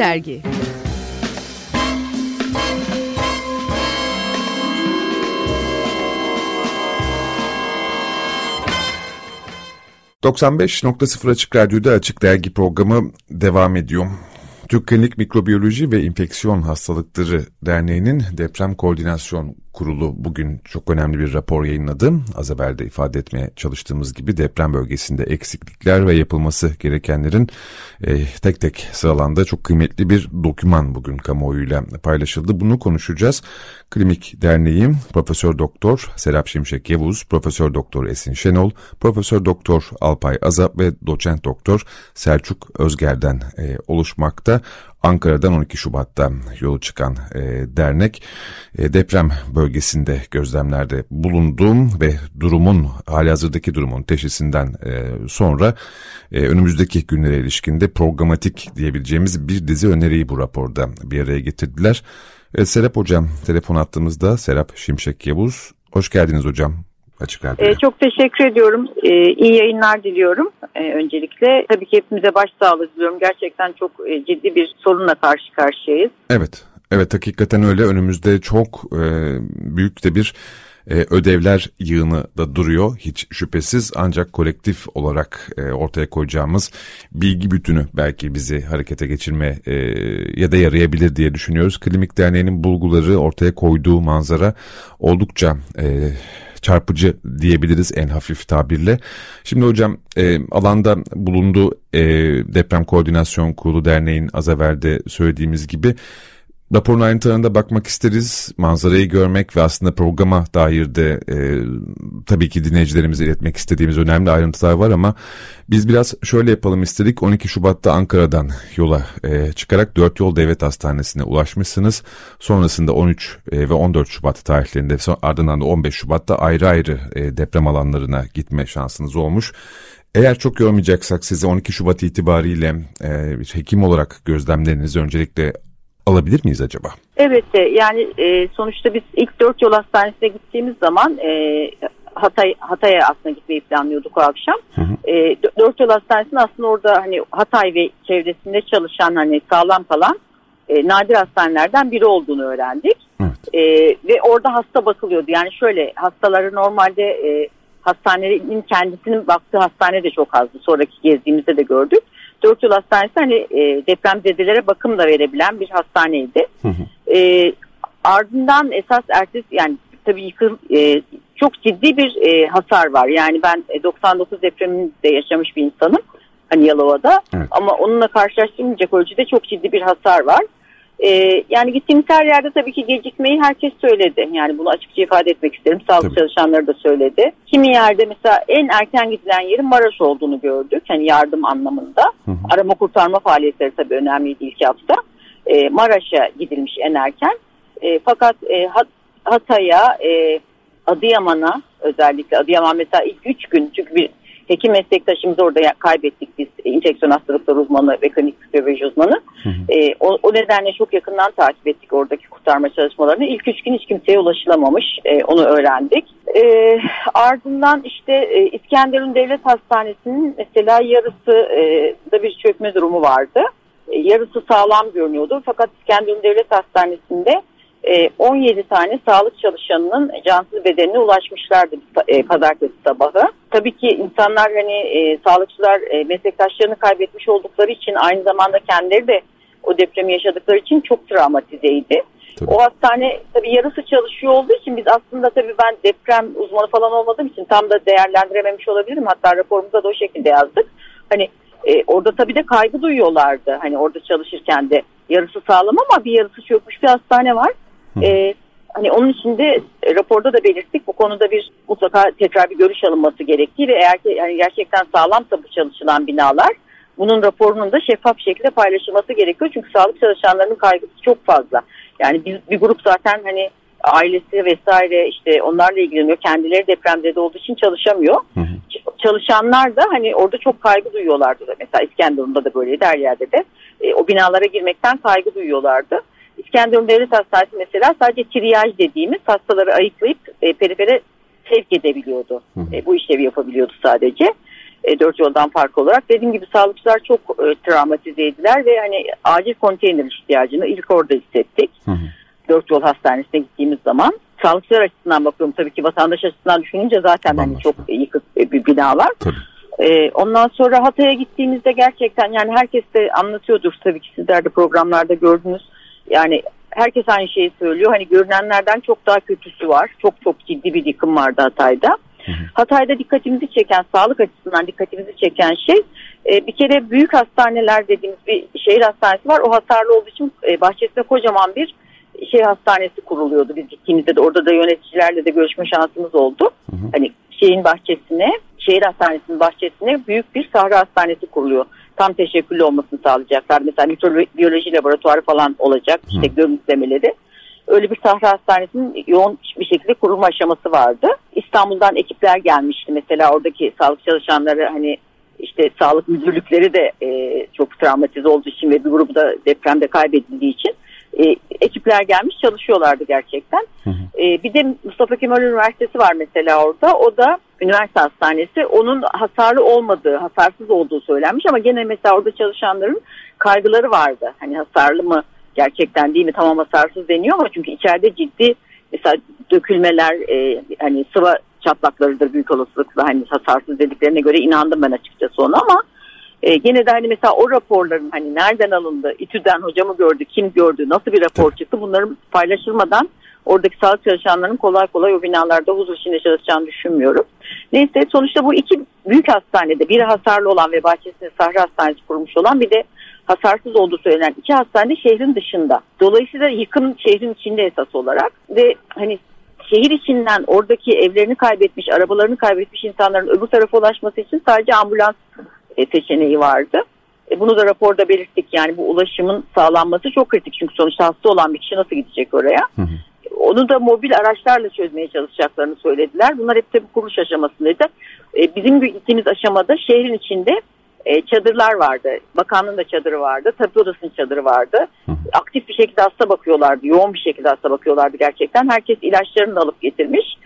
Dergi ...95.0 Açık Radyo'da Açık Dergi programı devam ediyor. Türk Klinik Mikrobiyoloji ve İnfeksiyon Hastalıkları Derneği'nin deprem koordinasyon Kurulu bugün çok önemli bir rapor yayınladı. Az evvel de ifade etmeye çalıştığımız gibi deprem bölgesinde eksiklikler ve yapılması gerekenlerin e, tek tek sıralandığı çok kıymetli bir doküman bugün kamuoyuyla paylaşıldı. Bunu konuşacağız. Klinik Derneği Profesör Doktor Serap Şimşek Yavuz, Profesör Doktor Esin Şenol, Profesör Doktor Alpay Azap ve Doçent Doktor Selçuk Özger'den e, oluşmakta. Ankara'dan 12 Şubat'ta yolu çıkan e, dernek e, deprem bölgesinde gözlemlerde bulunduğum ve durumun hali hazırdaki durumun teşhisinden e, sonra e, önümüzdeki günlere ilişkinde programatik diyebileceğimiz bir dizi öneriyi bu raporda bir araya getirdiler. Evet, Serap Hocam telefon attığımızda Serap Şimşek Yavuz. Hoş geldiniz hocam. Açık Radyo'ya. Ee, çok teşekkür ediyorum. Ee, iyi yayınlar diliyorum ee, öncelikle. Tabii ki hepimize başsağlığı diliyorum. Gerçekten çok e, ciddi bir sorunla karşı karşıyayız. Evet, evet hakikaten öyle. Önümüzde çok e, büyük de bir e, ödevler yığını da duruyor hiç şüphesiz ancak kolektif olarak e, ortaya koyacağımız bilgi bütünü belki bizi harekete geçirme e, ya da yarayabilir diye düşünüyoruz. Klinik Derneği'nin bulguları ortaya koyduğu manzara oldukça e, çarpıcı diyebiliriz en hafif tabirle. Şimdi hocam e, alanda bulunduğu e, Deprem Koordinasyon Kurulu Derneği'nin az evvel de söylediğimiz gibi Raporun ayrıntılarına bakmak isteriz. Manzarayı görmek ve aslında programa dair de e, tabii ki dinleyicilerimize iletmek istediğimiz önemli ayrıntılar var ama biz biraz şöyle yapalım istedik. 12 Şubat'ta Ankara'dan yola e, çıkarak 4 Yol Devlet Hastanesi'ne ulaşmışsınız. Sonrasında 13 e, ve 14 Şubat tarihlerinde ardından da 15 Şubat'ta ayrı ayrı e, deprem alanlarına gitme şansınız olmuş. Eğer çok yormayacaksak size 12 Şubat itibariyle e, bir hekim olarak gözlemlerinizi öncelikle alabilir miyiz acaba? Evet yani e, sonuçta biz ilk dört yol hastanesine gittiğimiz zaman e, Hatay Hatay'a aslında gitmeyi planlıyorduk o akşam. Hı hı. E, dört yol hastanesinde aslında orada hani Hatay ve çevresinde çalışan hani sağlam kalan e, nadir hastanelerden biri olduğunu öğrendik. Evet. E, ve orada hasta bakılıyordu. Yani şöyle hastaları normalde e, hastanenin kendisinin baktığı hastane de çok azdı. Sonraki gezdiğimizde de gördük. Dört Yol Hastanesi hani e, depremzedelere bakım da verebilen bir hastaneydi. Hı hı. E, ardından esas ertesi yani tabii yıkıl e, çok ciddi bir e, hasar var. Yani ben 99 e, depreminde yaşamış bir insanım. Hani Yalova'da. Evet. Ama onunla karşılaştırmayacak ölçüde çok ciddi bir hasar var. Ee, yani gittiğimiz her yerde tabii ki gecikmeyi herkes söyledi. Yani bunu açıkça ifade etmek isterim. Sağlık tabii. çalışanları da söyledi. Kimi yerde mesela en erken gidilen yerin Maraş olduğunu gördük. Hani yardım anlamında. Hı hı. Arama kurtarma faaliyetleri tabii önemliydi ilk hafta. Ee, Maraş'a gidilmiş en erken. E, fakat e, Hatay'a, e, Adıyaman'a özellikle Adıyaman mesela ilk üç gün çünkü bir hekim meslektaşımızı orada kaybettik biz infeksiyon hastalıkları uzmanı ve klinik biyoloji uzmanı. Hı hı. E, o, o nedenle çok yakından takip ettik oradaki kurtarma çalışmalarını. İlk üç gün hiç kimseye ulaşılamamış e, onu öğrendik. E, ardından işte e, İskenderun Devlet Hastanesi'nin mesela yarısı e, da bir çökme durumu vardı. E, yarısı sağlam görünüyordu fakat İskenderun Devlet Hastanesi'nde 17 e, tane sağlık çalışanının cansız bedenine ulaşmışlardı e, pazartesi sabahı. Tabii ki insanlar hani e, sağlıkçılar e, meslektaşlarını kaybetmiş oldukları için aynı zamanda kendileri de o depremi yaşadıkları için çok travmatizeydi. Tabii. O hastane tabii yarısı çalışıyor olduğu için biz aslında tabii ben deprem uzmanı falan olmadığım için tam da değerlendirememiş olabilirim. Hatta raporumuzda da o şekilde yazdık. Hani e, orada tabii de kaygı duyuyorlardı. Hani orada çalışırken de yarısı sağlam ama bir yarısı çökmüş bir hastane var. E, hani onun içinde e, raporda da belirttik bu konuda bir mutlaka tekrar bir görüş alınması gerektiği ve eğer ki yani gerçekten sağlamsa bu çalışılan binalar bunun raporunun da şeffaf şekilde paylaşılması gerekiyor. Çünkü sağlık çalışanlarının kaygısı çok fazla. Yani biz bir grup zaten hani ailesi vesaire işte onlarla ilgileniyor. Kendileri depremde olduğu için çalışamıyor. Hı hı. Çalışanlar da hani orada çok kaygı duyuyorlardı. Mesela İskenderun'da da böyleydi her yerde de. E, o binalara girmekten kaygı duyuyorlardı. İskenderun Devlet Hastanesi mesela sadece triyaj dediğimiz hastaları ayıklayıp e, perifere sevk edebiliyordu. Hı hı. E, bu işlevi yapabiliyordu sadece. E, dört yoldan farklı olarak. Dediğim gibi sağlıkçılar çok e, travmatizeydiler ve hani acil konteyner ihtiyacını ilk orada hissettik. Hı hı. Dört yol hastanesine gittiğimiz zaman. Sağlıkçılar açısından bakıyorum tabii ki vatandaş açısından düşününce zaten hani çok yıkık bir binalar. Tabii. Ee, ondan sonra Hatay'a gittiğimizde gerçekten yani herkes de anlatıyordur tabii ki sizler de programlarda gördünüz. Yani herkes aynı şeyi söylüyor. Hani görünenlerden çok daha kötüsü var. Çok çok ciddi bir yıkım vardı Hatay'da. Hatay'da dikkatimizi çeken, sağlık açısından dikkatimizi çeken şey e, bir kere büyük hastaneler dediğimiz bir şehir hastanesi var. O hasarlı olduğu için e, bahçesinde kocaman bir şehir hastanesi kuruluyordu. Biz gittiğimizde de orada da yöneticilerle de görüşme şansımız oldu. Hı hı. Hani şeyin bahçesine, şehir hastanesinin bahçesine büyük bir sahra hastanesi kuruluyor. Tam teşekküllü olmasını sağlayacaklar. Mesela mikrobiyoloji laboratuvarı falan olacak. İşte görüntülemeleri öyle bir sahra hastanesinin yoğun bir şekilde kurulma aşaması vardı. İstanbul'dan ekipler gelmişti mesela oradaki sağlık çalışanları hani işte sağlık müdürlükleri de e, çok travmatize olduğu için ve bir grubu da depremde kaybedildiği için e, ekipler gelmiş çalışıyorlardı gerçekten. Hı hı. E, bir de Mustafa Kemal Üniversitesi var mesela orada. O da üniversite hastanesi. Onun hasarlı olmadığı, hasarsız olduğu söylenmiş ama gene mesela orada çalışanların kaygıları vardı. Hani hasarlı mı gerçekten değil mi tamam hasarsız deniyor ama çünkü içeride ciddi mesela dökülmeler e, hani sıva çatlaklarıdır büyük olasılıkla hani hasarsız dediklerine göre inandım ben açıkçası ona ama e, gene de hani mesela o raporların hani nereden alındı, İTÜ'den hocamı gördü, kim gördü, nasıl bir rapor çıktı bunların paylaşılmadan oradaki sağlık çalışanlarının kolay kolay o binalarda huzur içinde çalışacağını düşünmüyorum. Neyse sonuçta bu iki büyük hastanede biri hasarlı olan ve bahçesinde Sahra Hastanesi kurmuş olan bir de hasarsız olduğu söylenen iki hastane şehrin dışında. Dolayısıyla yıkım şehrin içinde esas olarak ve hani şehir içinden oradaki evlerini kaybetmiş, arabalarını kaybetmiş insanların öbür tarafa ulaşması için sadece ambulans e, seçeneği vardı. E, bunu da raporda belirttik. Yani bu ulaşımın sağlanması çok kritik. Çünkü sonuçta hasta olan bir kişi nasıl gidecek oraya? Hı hı. Onu da mobil araçlarla çözmeye çalışacaklarını söylediler. Bunlar hep tabii kuruluş aşamasındaydı. E, bizim gittiğimiz aşamada şehrin içinde e, çadırlar vardı. Bakanlığın da çadırı vardı. Tabi odasının çadırı vardı. Hı. Aktif bir şekilde hasta bakıyorlardı. Yoğun bir şekilde hasta bakıyorlardı gerçekten. Herkes ilaçlarını alıp getirmiş.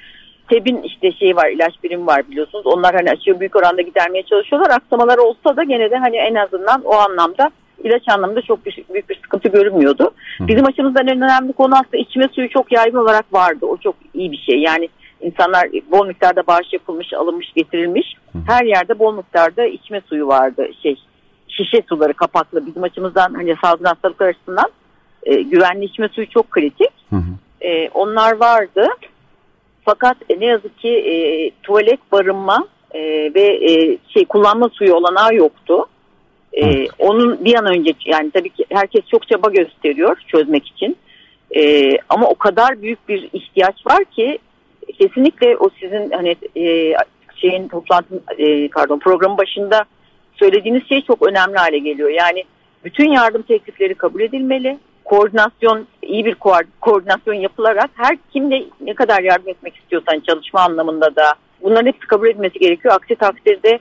TEB'in işte şey var ilaç birimi var biliyorsunuz. Onlar hani açığı büyük oranda gidermeye çalışıyorlar. Aksamalar olsa da gene de hani en azından o anlamda ilaç anlamında çok büyük, büyük bir sıkıntı görünmüyordu. Hı. Bizim açımızdan en önemli konu aslında içme suyu çok yaygın olarak vardı. O çok iyi bir şey. Yani insanlar bol miktarda bağış yapılmış, alınmış, getirilmiş. Her yerde bol miktarda içme suyu vardı. Şey, şişe suları kapaklı. Bizim açımızdan hani salgın hastalıklar açısından e, güvenli içme suyu çok kritik. Hı hı. E, onlar vardı. Fakat ne yazık ki e, tuvalet barınma e, ve e, şey kullanma suyu olanağı yoktu. E, onun bir an önce yani tabii ki herkes çok çaba gösteriyor çözmek için. E, ama o kadar büyük bir ihtiyaç var ki kesinlikle o sizin hani e, şeyin toplantı e, pardon programın başında söylediğiniz şey çok önemli hale geliyor. Yani bütün yardım teklifleri kabul edilmeli. Koordinasyon iyi bir koordinasyon yapılarak her kimle ne kadar yardım etmek istiyorsan çalışma anlamında da bunların hepsi kabul edilmesi gerekiyor. Aksi takdirde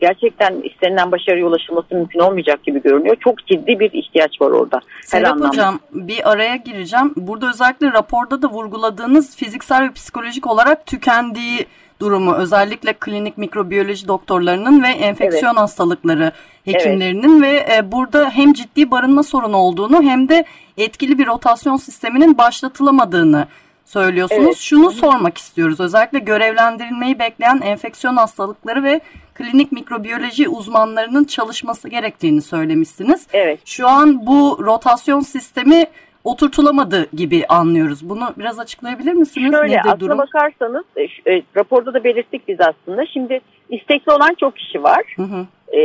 gerçekten istenilen başarıya ulaşılması mümkün olmayacak gibi görünüyor. Çok ciddi bir ihtiyaç var orada. Serap Hocam bir araya gireceğim. Burada özellikle raporda da vurguladığınız fiziksel ve psikolojik olarak tükendiği durumu özellikle klinik mikrobiyoloji doktorlarının ve enfeksiyon evet. hastalıkları hekimlerinin evet. ve e, burada hem ciddi barınma sorunu olduğunu hem de etkili bir rotasyon sisteminin başlatılamadığını söylüyorsunuz. Evet. Şunu sormak istiyoruz. Özellikle görevlendirilmeyi bekleyen enfeksiyon hastalıkları ve klinik mikrobiyoloji uzmanlarının çalışması gerektiğini söylemişsiniz. Evet. Şu an bu rotasyon sistemi oturtulamadı gibi anlıyoruz. Bunu biraz açıklayabilir misiniz? Şöyle Nedir aslına durum? bakarsanız e, e, raporda da belirttik biz aslında. Şimdi istekli olan çok kişi var. Hı hı. E,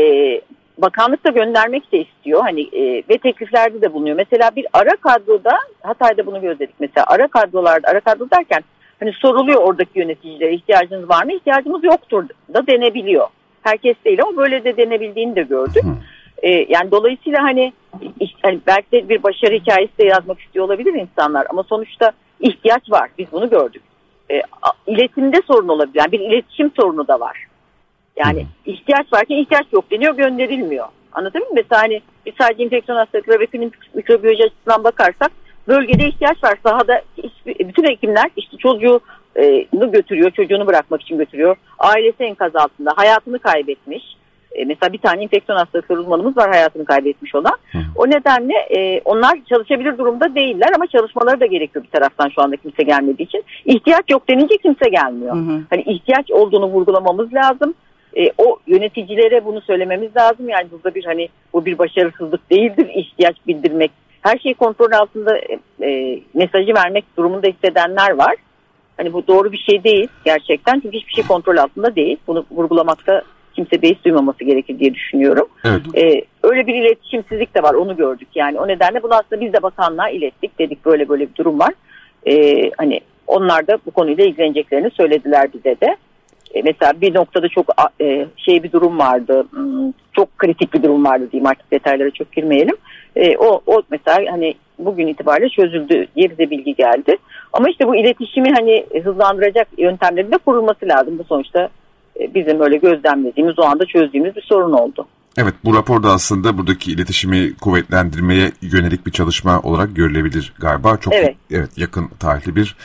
bakanlık da göndermek de istiyor. Hani e, ve tekliflerde de bulunuyor. Mesela bir ara kadroda Hatay'da bunu gözledik. Mesela ara kadrolarda ara kadro derken hani soruluyor oradaki yöneticilere ihtiyacınız var mı? İhtiyacımız yoktur da denebiliyor. Herkes değil ama böyle de denebildiğini de gördük. Hı. E, yani dolayısıyla hani, hani belki de bir başarı hikayesi de yazmak istiyor olabilir insanlar ama sonuçta ihtiyaç var. Biz bunu gördük. E, iletimde sorun olabilir. Yani bir iletişim sorunu da var. Yani hmm. ihtiyaç varken ihtiyaç yok deniyor gönderilmiyor. Anladın mı? Mesela hani biz sadece infeksiyon hastalıkları ve klinik mikrobiyoloji açısından bakarsak bölgede ihtiyaç var. Sahada bütün hekimler işte çocuğu götürüyor, çocuğunu bırakmak için götürüyor. Ailesi enkaz altında, hayatını kaybetmiş. E, mesela bir tane infeksiyon hastalıkları uzmanımız var hayatını kaybetmiş olan. Hı. O nedenle e, onlar çalışabilir durumda değiller ama çalışmaları da gerekiyor bir taraftan şu anda kimse gelmediği için. İhtiyaç yok denince kimse gelmiyor. Hı hı. Hani ihtiyaç olduğunu vurgulamamız lazım. E, o yöneticilere bunu söylememiz lazım. Yani burada bir hani bu bir başarısızlık değildir ihtiyaç bildirmek. Her şeyi kontrol altında e, e, mesajı vermek durumunda hissedenler var. Hani bu doğru bir şey değil gerçekten. Çünkü hiçbir şey kontrol altında değil. Bunu vurgulamakta kimse beis duymaması gerekir diye düşünüyorum. Evet. Ee, öyle bir iletişimsizlik de var onu gördük yani. O nedenle bunu aslında biz de bakanlığa ilettik. Dedik böyle böyle bir durum var. Ee, hani onlar da bu konuyla ilgileneceklerini söylediler bize de. Ee, mesela bir noktada çok e, şey bir durum vardı. Hmm, çok kritik bir durum vardı diyeyim artık detaylara çok girmeyelim. Ee, o, o mesela hani bugün itibariyle çözüldü diye bize bilgi geldi. Ama işte bu iletişimi hani hızlandıracak yöntemlerin de kurulması lazım. Bu sonuçta bizim öyle gözlemlediğimiz o anda çözdüğümüz bir sorun oldu. Evet bu raporda aslında buradaki iletişimi kuvvetlendirmeye yönelik bir çalışma olarak görülebilir galiba. Çok evet, evet yakın tarihli bir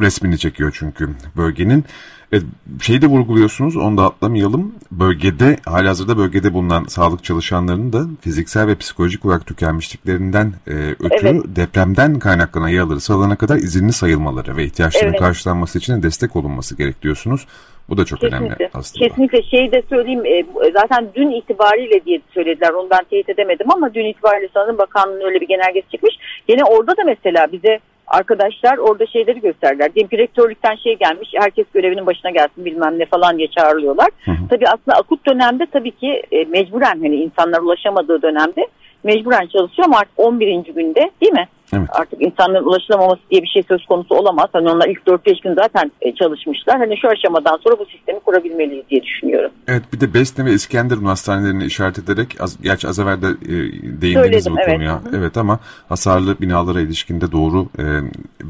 resmini çekiyor çünkü bölgenin. Evet, şeyi de vurguluyorsunuz onu da atlamayalım. Bölgede halihazırda bölgede bulunan sağlık çalışanlarının da fiziksel ve psikolojik olarak tükenmişliklerinden e, ötürü evet. depremden kaynaklanan yaraları sağlana kadar izinli sayılmaları ve ihtiyaçların evet. karşılanması için de destek olunması gerek diyorsunuz. Bu da çok Kesinlikle. önemli aslında. Kesinlikle şey de söyleyeyim e, zaten dün itibariyle diye söylediler onu ben teyit edemedim ama dün itibariyle sanırım bakanlığın öyle bir genelgesi çıkmış. Yine orada da mesela bize arkadaşlar orada şeyleri gösterdiler. Diyelim direktörlükten şey gelmiş herkes görevinin başına gelsin bilmem ne falan diye çağırıyorlar. Hı hı. Tabii aslında akut dönemde tabii ki e, mecburen hani insanlar ulaşamadığı dönemde mecburen çalışıyor ama artık 11. günde değil mi? Evet. Artık insanların ulaşılamaması diye bir şey söz konusu olamaz. Hani onlar ilk 4-5 gün zaten e, çalışmışlar. Hani şu aşamadan sonra bu sistemi kurabilmeliyiz diye düşünüyorum. Evet bir de Besne ve İskenderun hastanelerini işaret ederek az, gerçi az evvel de e, değindiniz Söyledim, bu evet. konuya. Hı-hı. Evet ama hasarlı binalara ilişkinde doğru e,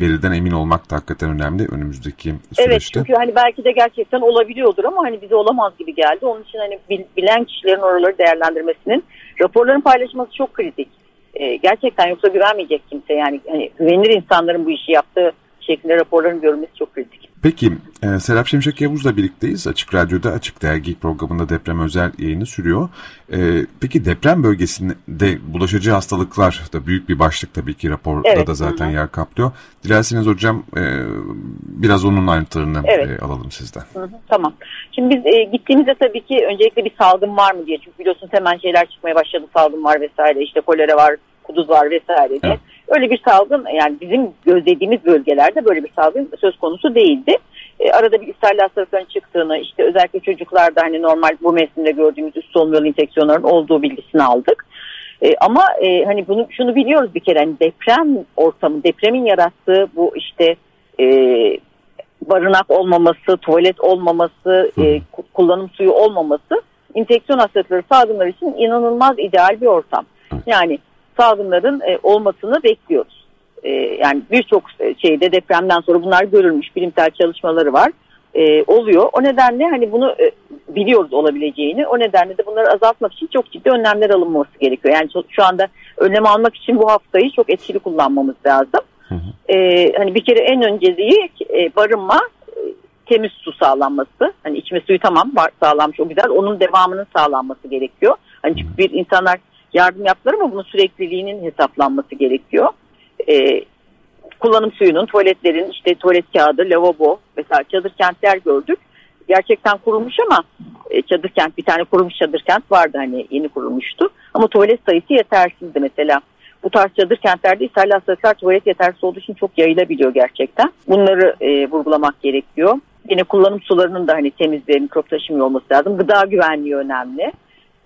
veriden emin olmak da hakikaten önemli önümüzdeki süreçte. Evet çünkü hani belki de gerçekten olabiliyordur ama hani bize olamaz gibi geldi. Onun için hani bilen kişilerin oraları değerlendirmesinin raporların paylaşılması çok kritik e, gerçekten yoksa güvenmeyecek kimse. Yani hani güvenilir insanların bu işi yaptığı şeklinde raporların görülmesi çok kritik. Peki e, Serap Şimşek Yavuz'la birlikteyiz. Açık Radyo'da Açık Dergi programında deprem özel yayını sürüyor. E, peki deprem bölgesinde bulaşıcı hastalıklar da büyük bir başlık tabii ki raporda evet, da zaten hı. yer kaplıyor. Dilerseniz hocam e, biraz onun ayrıntılarını evet. e, alalım sizden. Hı hı, tamam. Şimdi biz e, gittiğimizde tabii ki öncelikle bir salgın var mı diye. Çünkü biliyorsunuz hemen şeyler çıkmaya başladı. Salgın var vesaire işte kolera var, kuduz var vesaire diye. Evet. Öyle bir salgın yani bizim gözlediğimiz bölgelerde böyle bir salgın söz konusu değildi. E, arada bir ishal hastalıkların çıktığını işte özellikle çocuklarda hani normal bu mevsimde gördüğümüz üst solunum yolu infeksiyonların olduğu bilgisini aldık. E, ama e, hani bunu şunu biliyoruz bir kere hani deprem ortamı depremin yarattığı bu işte e, barınak olmaması, tuvalet olmaması, e, kullanım suyu olmaması infeksiyon hastalıkları salgınları için inanılmaz ideal bir ortam. Yani salgınların e, olmasını bekliyoruz. E, yani birçok e, şeyde depremden sonra bunlar görülmüş bilimsel çalışmaları var. E, oluyor. O nedenle hani bunu e, biliyoruz olabileceğini. O nedenle de bunları azaltmak için çok ciddi önlemler alınması gerekiyor. Yani şu anda önlem almak için bu haftayı çok etkili kullanmamız lazım. Hı hı. E, hani bir kere en önceliği e, barınma, e, temiz su sağlanması. Hani içme suyu tamam var, sağlanmış o güzel. Onun devamının sağlanması gerekiyor. Hani çünkü bir insanlar yardım yaptılar ama bunun sürekliliğinin hesaplanması gerekiyor. E, kullanım suyunun, tuvaletlerin, işte tuvalet kağıdı, lavabo mesela çadır kentler gördük. Gerçekten kurulmuş ama e, çadır kent bir tane kurulmuş çadır kent vardı hani yeni kurulmuştu. Ama tuvalet sayısı yetersizdi mesela. Bu tarz çadır kentlerde ishal hastalıklar tuvalet yetersiz olduğu için çok yayılabiliyor gerçekten. Bunları e, vurgulamak gerekiyor. Yine kullanım sularının da hani temiz ve mikrop taşımıyor olması lazım. Gıda güvenliği önemli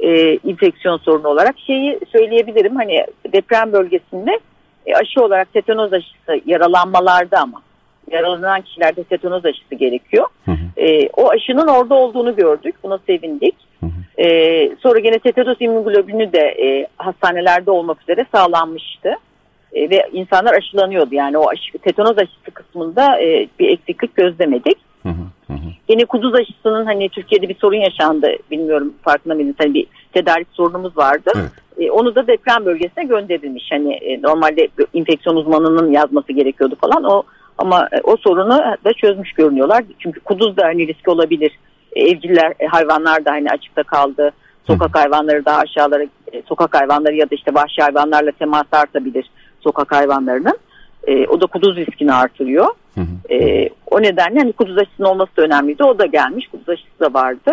e, infeksiyon sorunu olarak şeyi söyleyebilirim. Hani deprem bölgesinde e, aşı olarak tetanoz aşısı yaralanmalarda ama yaralanan kişilerde tetanoz aşısı gerekiyor. Hı hı. E, o aşının orada olduğunu gördük. Buna sevindik. Hı hı. E, sonra gene tetanoz immünoglobülünü de e, hastanelerde olmak üzere sağlanmıştı. E, ve insanlar aşılanıyordu. Yani o aşı, tetanoz aşısı kısmında e, bir eksiklik gözlemedik. Hı hı hı. Yine kuduz aşısının hani Türkiye'de bir sorun yaşandı. Bilmiyorum farkında mıydınız? Hani bir tedarik sorunumuz vardı. Evet. E, onu da deprem bölgesine gönderilmiş. Hani e, normalde infeksiyon uzmanının yazması gerekiyordu falan. O Ama e, o sorunu da çözmüş görünüyorlar. Çünkü kuduz da hani riski olabilir. E, evciller e, hayvanlar da hani açıkta kaldı. Sokak hayvanları daha aşağılara sokak hayvanları ya da işte vahşi hayvanlarla temas artabilir sokak hayvanlarının. E, o da kuduz riskini artırıyor. Hı hı. E, o nedenle hani kuduz aşısının olması da önemliydi. O da gelmiş. Kuduz aşısı da vardı.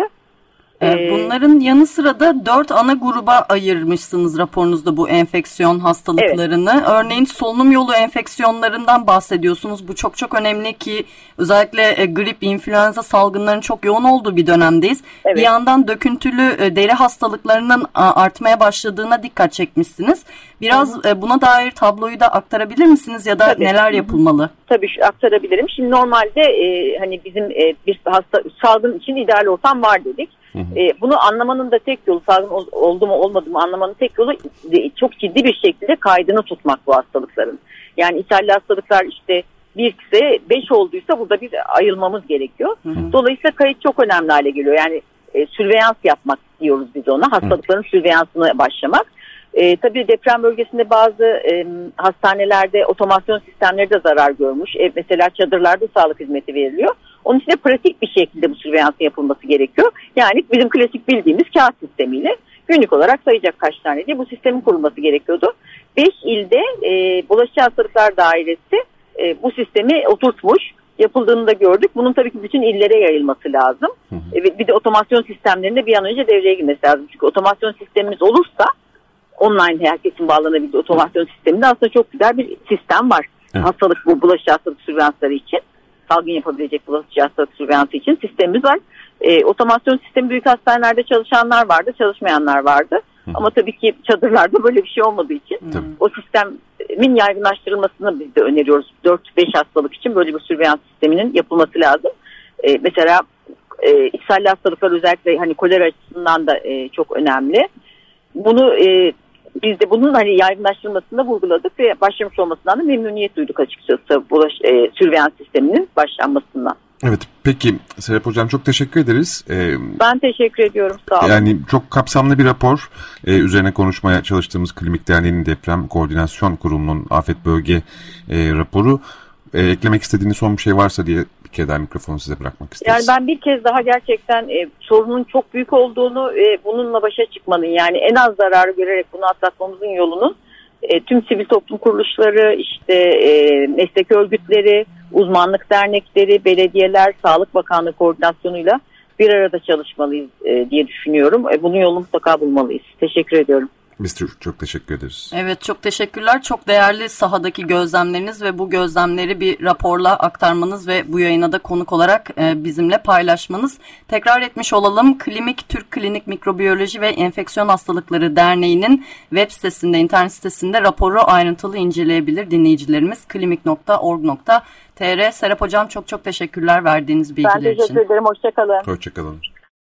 Ee, ee, bunların yanı sıra da dört ana gruba ayırmışsınız raporunuzda bu enfeksiyon hastalıklarını. Evet. Örneğin solunum yolu enfeksiyonlarından bahsediyorsunuz. Bu çok çok önemli ki özellikle e, grip, influenza salgınlarının çok yoğun olduğu bir dönemdeyiz. Evet. Bir yandan döküntülü e, deri hastalıklarının artmaya başladığına dikkat çekmişsiniz. Biraz Hı-hı. E, buna dair tabloyu da aktarabilir misiniz ya da Tabii. neler yapılmalı? Tabii aktarabilirim. Şimdi normalde e, hani bizim e, bir hasta salgın için ideal ortam var dedik. E, bunu anlamanın da tek yolu salgın oldu mu olmadı mı anlamanın tek yolu çok ciddi bir şekilde kaydını tutmak bu hastalıkların. Yani ithalli hastalıklar işte bir ise beş olduysa burada bir ayılmamız gerekiyor. Hı hı. Dolayısıyla kayıt çok önemli hale geliyor. Yani e, sürveyans yapmak diyoruz biz ona. Hastalıkların hı. sürveyansına başlamak. E, tabii deprem bölgesinde bazı e, hastanelerde otomasyon sistemleri de zarar görmüş. E, mesela çadırlarda sağlık hizmeti veriliyor. Onun için de pratik bir şekilde bu sürveyansın yapılması gerekiyor. Yani bizim klasik bildiğimiz kağıt sistemiyle günlük olarak sayacak kaç tane diye bu sistemin kurulması gerekiyordu. 5 ilde e, bulaşıcı hastalıklar dairesi e, bu sistemi oturtmuş yapıldığını da gördük. Bunun tabii ki bütün illere yayılması lazım. Hı hı. E, bir de otomasyon sistemlerinde bir an önce devreye girmesi lazım. Çünkü otomasyon sistemimiz olursa online herkesin bağlanabildiği otomasyon sisteminde aslında çok güzel bir sistem var. Evet. Hastalık bu bulaşıcı hastalık sürveyansları için salgın yapabilecek bulaşıcı hastalık sürveyansı için sistemimiz var. E, otomasyon sistemi büyük hastanelerde çalışanlar vardı, çalışmayanlar vardı. Hı. Ama tabii ki çadırlarda böyle bir şey olmadığı için Hı. o sistemin yaygınlaştırılmasını biz de öneriyoruz. 4-5 hastalık için böyle bir sürveyans sisteminin yapılması lazım. E, mesela e, ishalli hastalıklar özellikle hani kolera açısından da e, çok önemli. Bunu e, biz de bunun hani yaygınlaştırılmasında vurguladık ve başlamış olmasından da memnuniyet duyduk açıkçası bulaş, e, sürveyans sisteminin başlanmasından. Evet peki Serap Hocam çok teşekkür ederiz. Ee, ben teşekkür ediyorum sağ olun. Yani çok kapsamlı bir rapor ee, üzerine konuşmaya çalıştığımız Klinik Derneği'nin Deprem Koordinasyon Kurulu'nun afet bölge e, raporu. E, eklemek istediğiniz son bir şey varsa diye bir kere daha mikrofonu size bırakmak isteriz. Yani ben bir kez daha gerçekten e, sorunun çok büyük olduğunu ve bununla başa çıkmanın yani en az zararı görerek bunu atlatmamızın yolunun e, tüm sivil toplum kuruluşları, işte e, meslek örgütleri, uzmanlık dernekleri, belediyeler, Sağlık Bakanlığı koordinasyonuyla bir arada çalışmalıyız e, diye düşünüyorum. E, bunun yolunu mutlaka bulmalıyız. Teşekkür ediyorum. Biz çok teşekkür ederiz. Evet çok teşekkürler. Çok değerli sahadaki gözlemleriniz ve bu gözlemleri bir raporla aktarmanız ve bu yayına da konuk olarak e, bizimle paylaşmanız. Tekrar etmiş olalım. Klinik Türk Klinik Mikrobiyoloji ve Enfeksiyon Hastalıkları Derneği'nin web sitesinde, internet sitesinde raporu ayrıntılı inceleyebilir dinleyicilerimiz. klinik.org.tr Serap Hocam çok çok teşekkürler verdiğiniz bilgiler için. Ben teşekkür ederim. Hoşçakalın. Hoşçakalın.